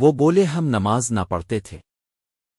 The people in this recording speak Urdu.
وہ بولے ہم نماز نہ پڑھتے تھے۔